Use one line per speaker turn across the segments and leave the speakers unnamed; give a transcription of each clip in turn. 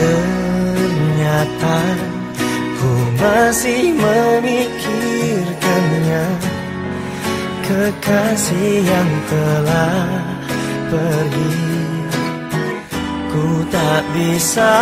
Ternyata ku masih memikirkannya. Kekasih yang telah pergi Ku tak bisa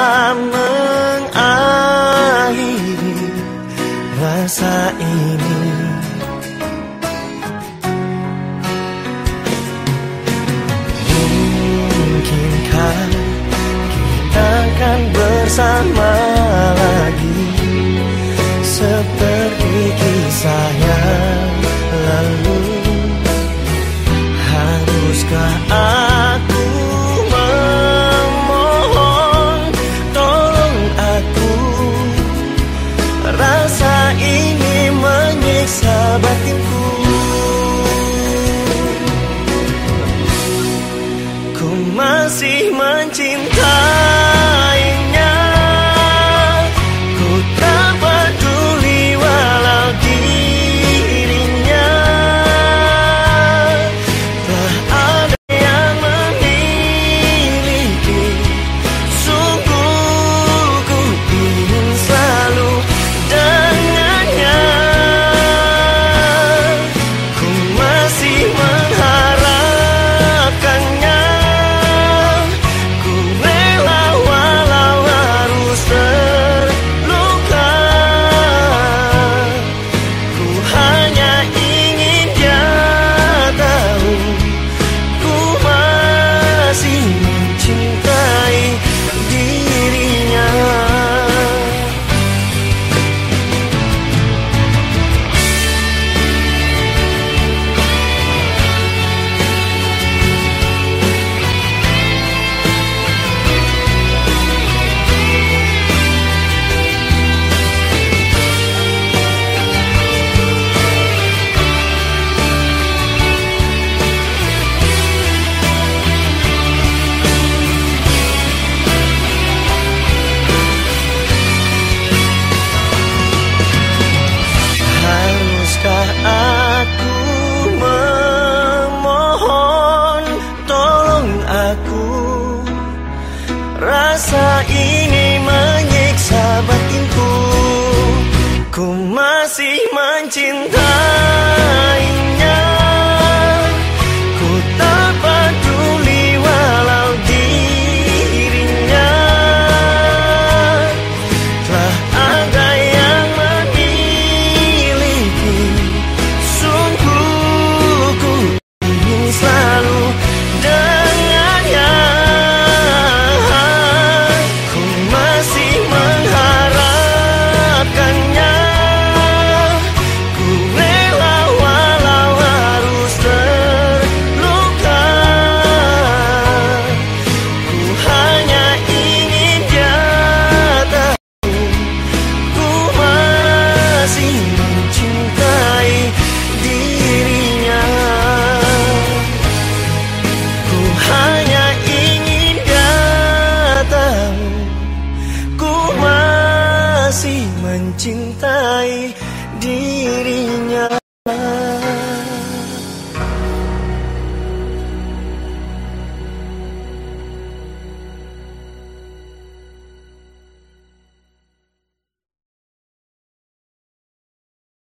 rasa ini menyiksa batinku. Ku masih mencintai